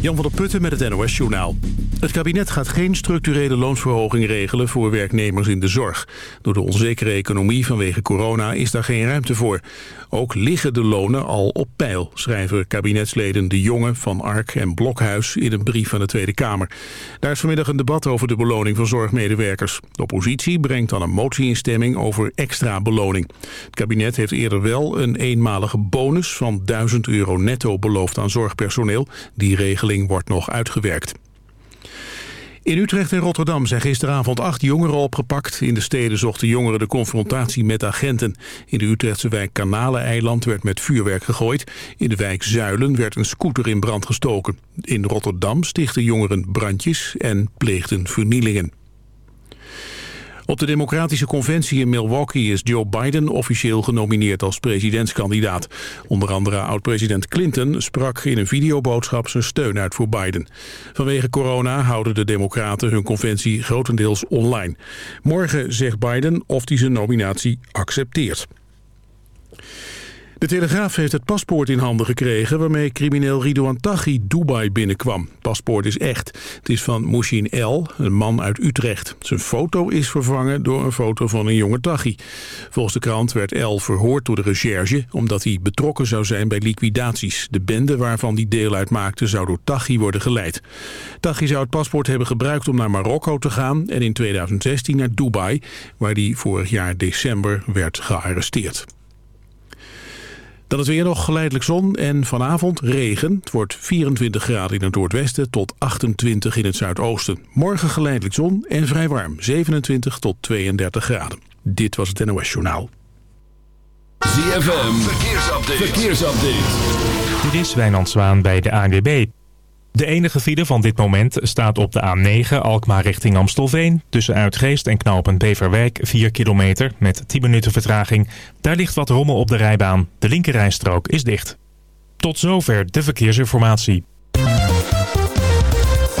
Jan van der Putten met het NOS Journaal. Het kabinet gaat geen structurele loonsverhoging regelen voor werknemers in de zorg. Door de onzekere economie vanwege corona is daar geen ruimte voor. Ook liggen de lonen al op peil, schrijven kabinetsleden De Jonge van Ark en Blokhuis in een brief aan de Tweede Kamer. Daar is vanmiddag een debat over de beloning van zorgmedewerkers. De oppositie brengt dan een motie in stemming over extra beloning. Het kabinet heeft eerder wel een eenmalige bonus van 1000 euro netto beloofd aan zorgpersoneel. Die regeling wordt nog uitgewerkt. In Utrecht en Rotterdam zijn gisteravond acht jongeren opgepakt. In de steden zochten jongeren de confrontatie met agenten. In de Utrechtse wijk Kanaleneiland werd met vuurwerk gegooid. In de wijk Zuilen werd een scooter in brand gestoken. In Rotterdam stichten jongeren brandjes en pleegden vernielingen. Op de Democratische Conventie in Milwaukee is Joe Biden officieel genomineerd als presidentskandidaat. Onder andere oud-president Clinton sprak in een videoboodschap zijn steun uit voor Biden. Vanwege corona houden de Democraten hun conventie grotendeels online. Morgen zegt Biden of hij zijn nominatie accepteert. De Telegraaf heeft het paspoort in handen gekregen... waarmee crimineel Ridouan Taghi Dubai binnenkwam. Paspoort is echt. Het is van Moushin L, een man uit Utrecht. Zijn foto is vervangen door een foto van een jonge Taghi. Volgens de krant werd L verhoord door de recherche... omdat hij betrokken zou zijn bij liquidaties. De bende waarvan hij deel uitmaakte zou door Taghi worden geleid. Taghi zou het paspoort hebben gebruikt om naar Marokko te gaan... en in 2016 naar Dubai, waar hij vorig jaar december werd gearresteerd. Dan is weer nog geleidelijk zon en vanavond regen. Het wordt 24 graden in het noordwesten tot 28 in het zuidoosten. Morgen geleidelijk zon en vrij warm. 27 tot 32 graden. Dit was het NOS Journaal. ZFM, verkeersupdate. verkeersupdate. Dit is Wijnand Zwaan bij de ANWB. De enige file van dit moment staat op de A9 Alkmaar richting Amstelveen. Tussen Uitgeest en knooppunt Beverwijk 4 kilometer met 10 minuten vertraging. Daar ligt wat rommel op de rijbaan. De linkerrijstrook is dicht. Tot zover de verkeersinformatie.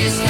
just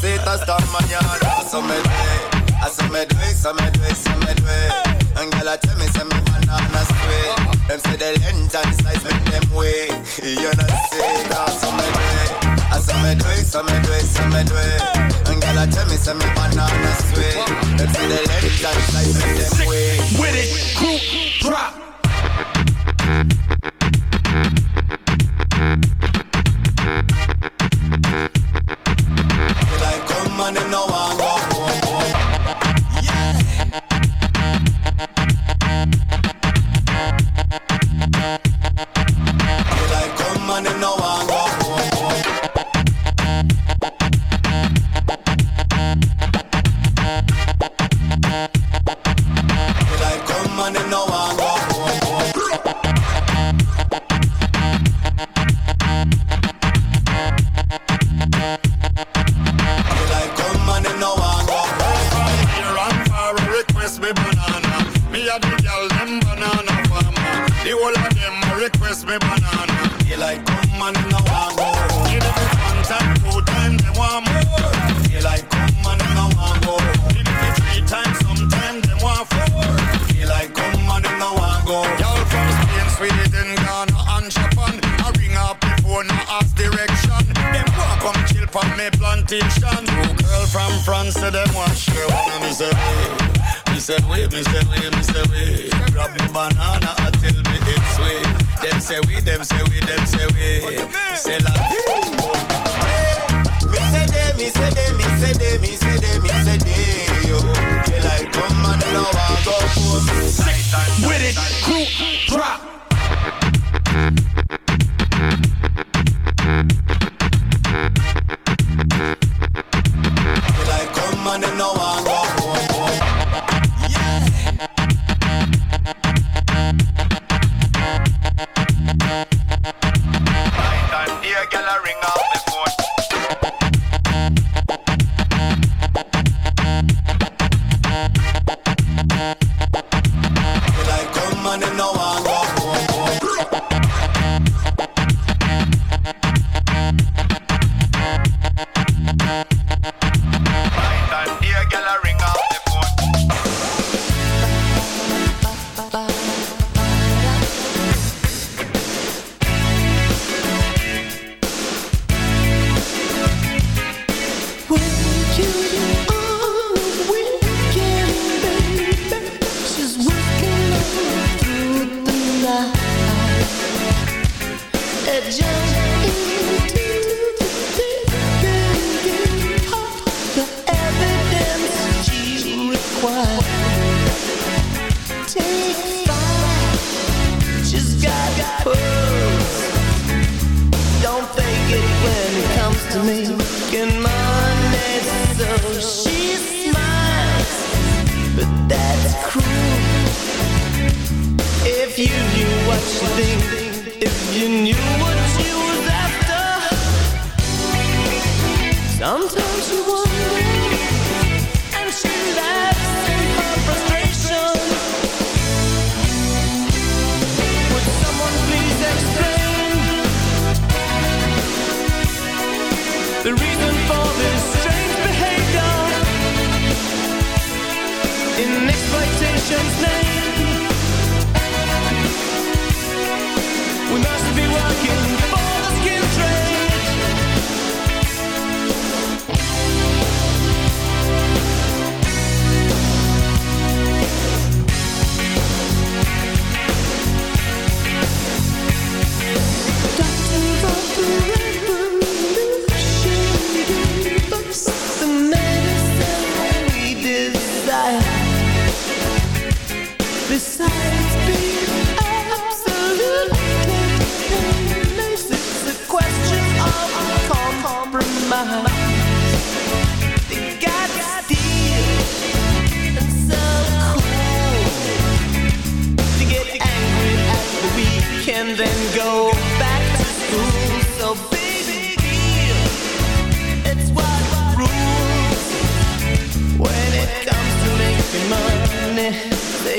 feet hasta mañana. Eso me duele, eso me duele, eso me duele, eso me duele. And girl, me, say banana sweet. Them say the length and size make them way. You know see, eso me duele. Eso me duele, eso me duele, eso me duele. And girl, I tell me, say banana sweet. Them say the length and size. With it, drop. you. The reason for this strange behavior. In exploitation's name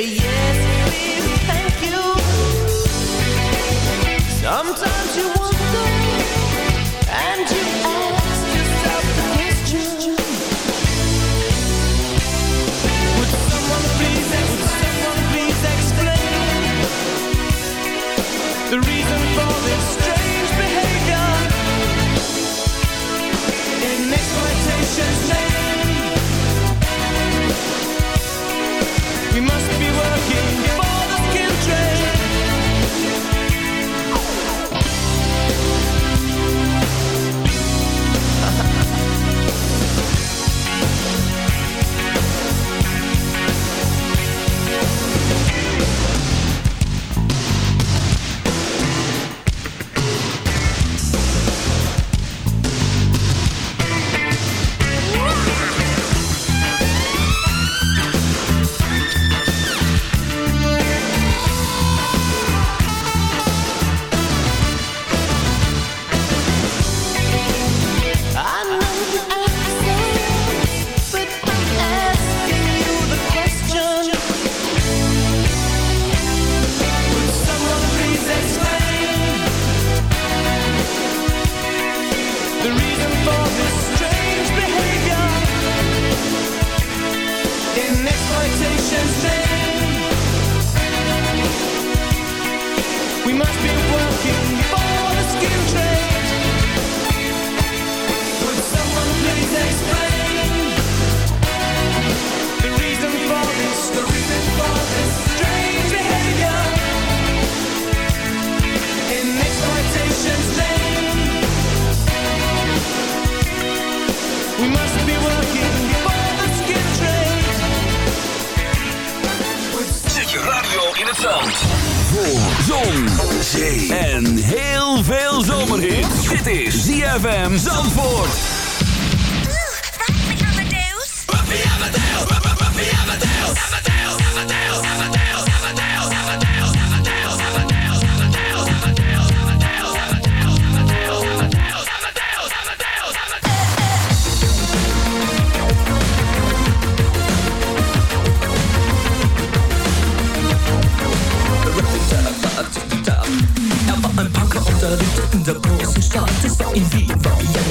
yes, please, thank you. Sometimes you and you ask yourself Would someone please, would someone please explain the reason for this strange behavior?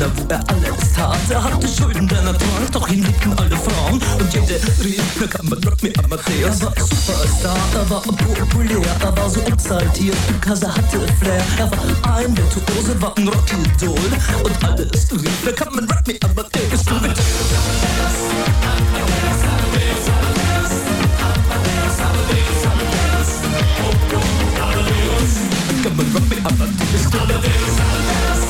Wo er alles tat. Er hatte Schulden, denn er trank, doch ihn liebten alle Frauen. Und jede rief, na kann man Rock me Amadeus. Er war Superstar, er war populär, er war so exaltiert, because er hatte Flair. Er war ein Virtuose, war ein Rockidol. Und alles rief, na kann man Rock me Amadeus. Come on, rock me Amadeus. Es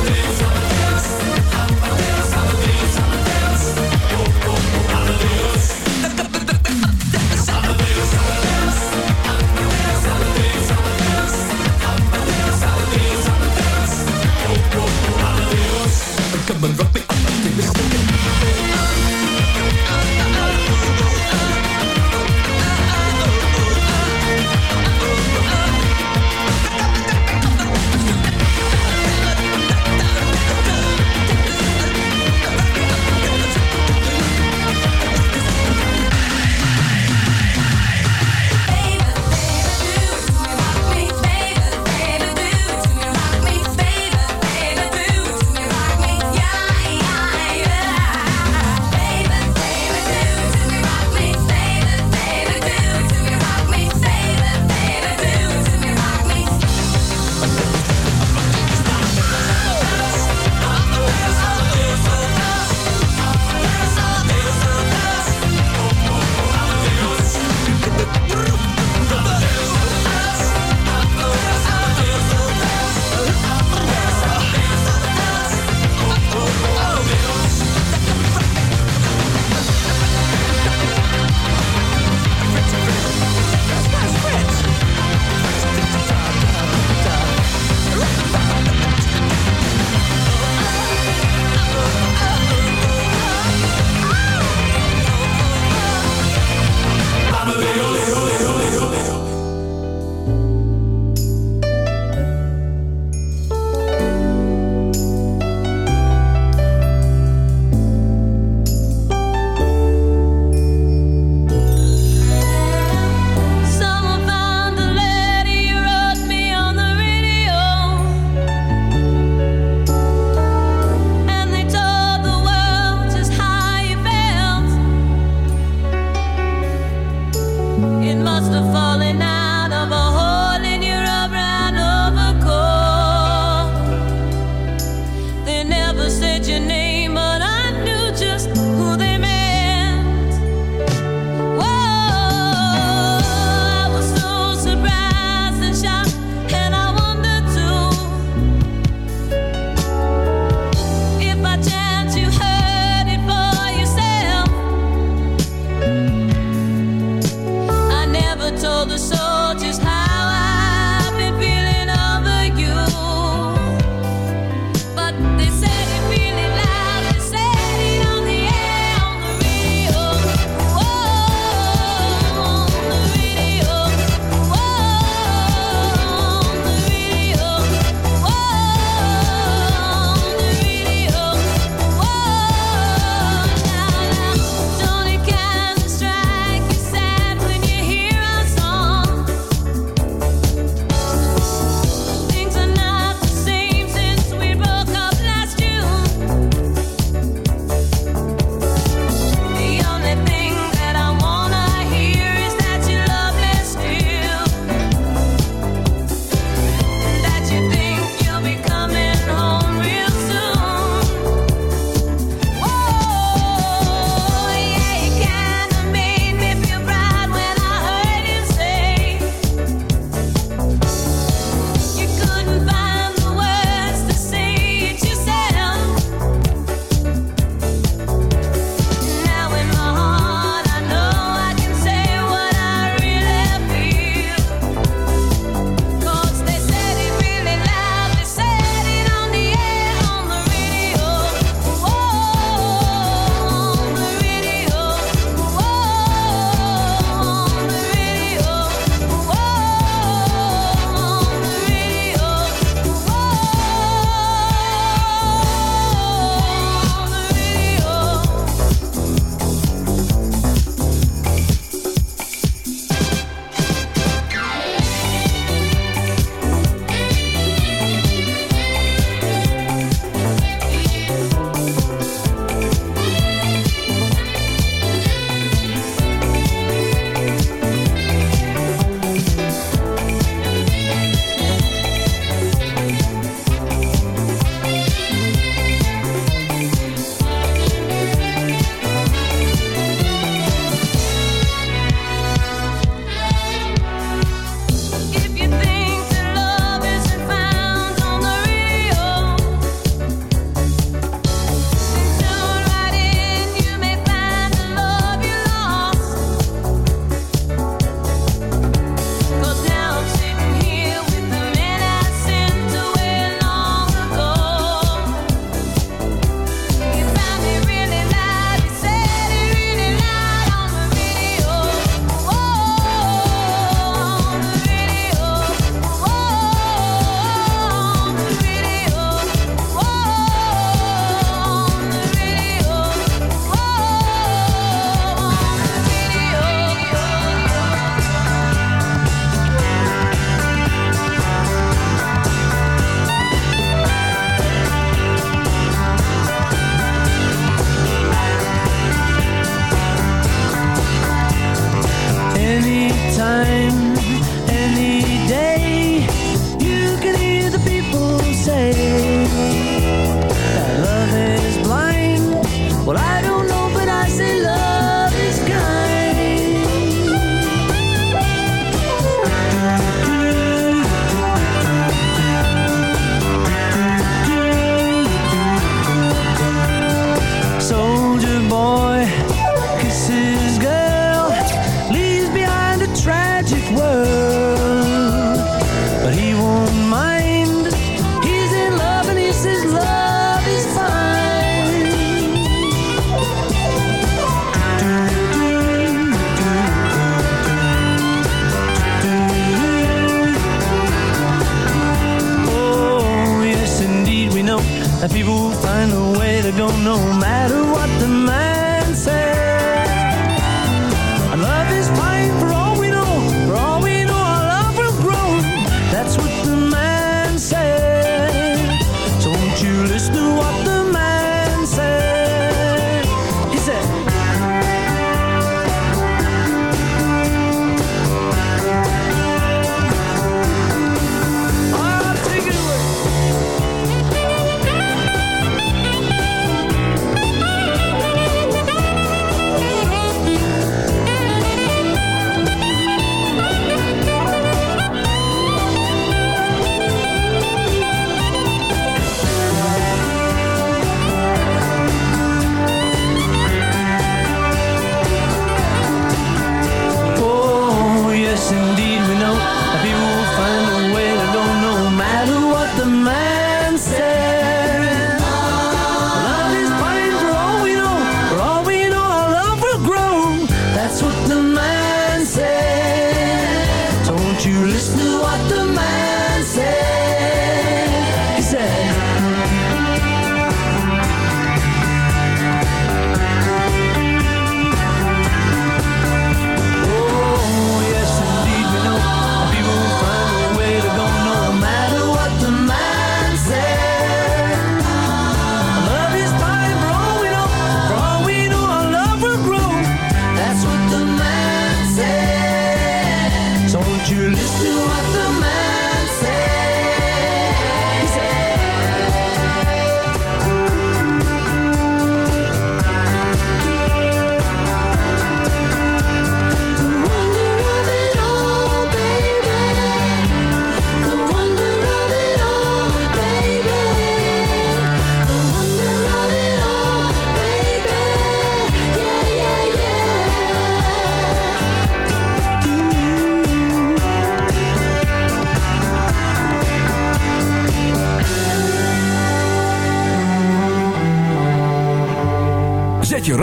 me Amadeus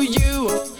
you.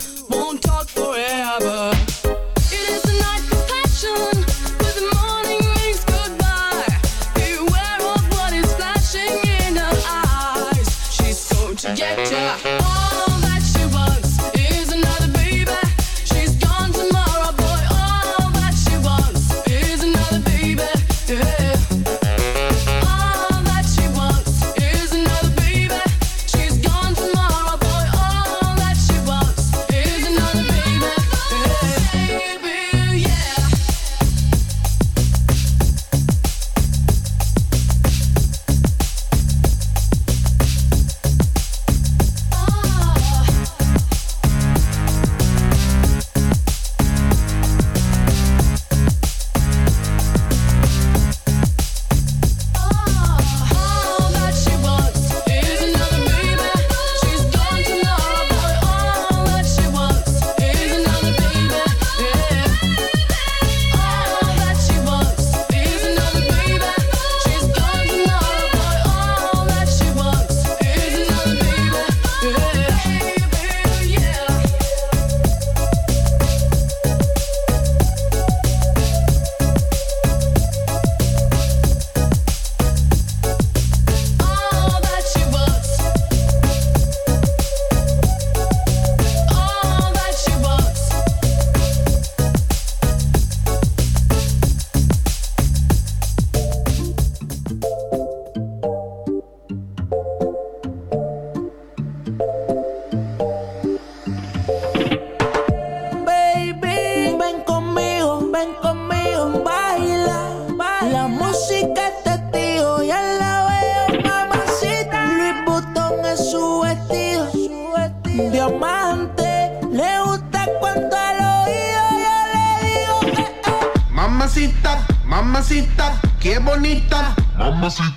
música es testigo y en la veo mamacita. Luis Butón es su vestido, su vestido. Diamante, le gusta cuando al oído yo le digo. Eh, eh. Mamacita, mamacita, qué bonita. Mamacita.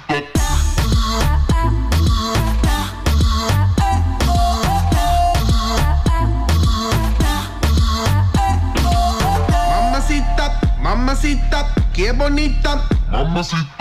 Mamacita, qué bonita. Mamacita.